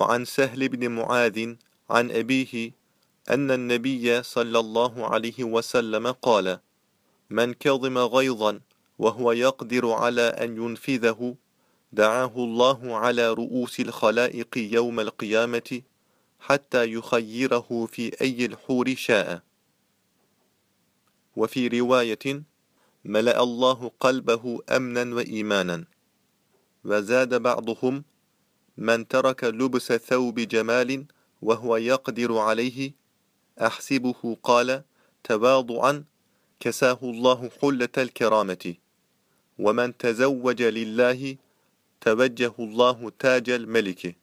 وعن سهل بن معاذ عن أبيه أن النبي صلى الله عليه وسلم قال من كظم غيظا وهو يقدر على أن ينفذه دعاه الله على رؤوس الخلائق يوم القيامة حتى يخيره في أي الحور شاء وفي رواية ملأ الله قلبه أمنا وإيمانا وزاد بعضهم من ترك لبس ثوب جمال وهو يقدر عليه أحسبه قال تواضعا كساه الله حلة الكرامة. ومن تزوج لله توجه الله تاج الملك.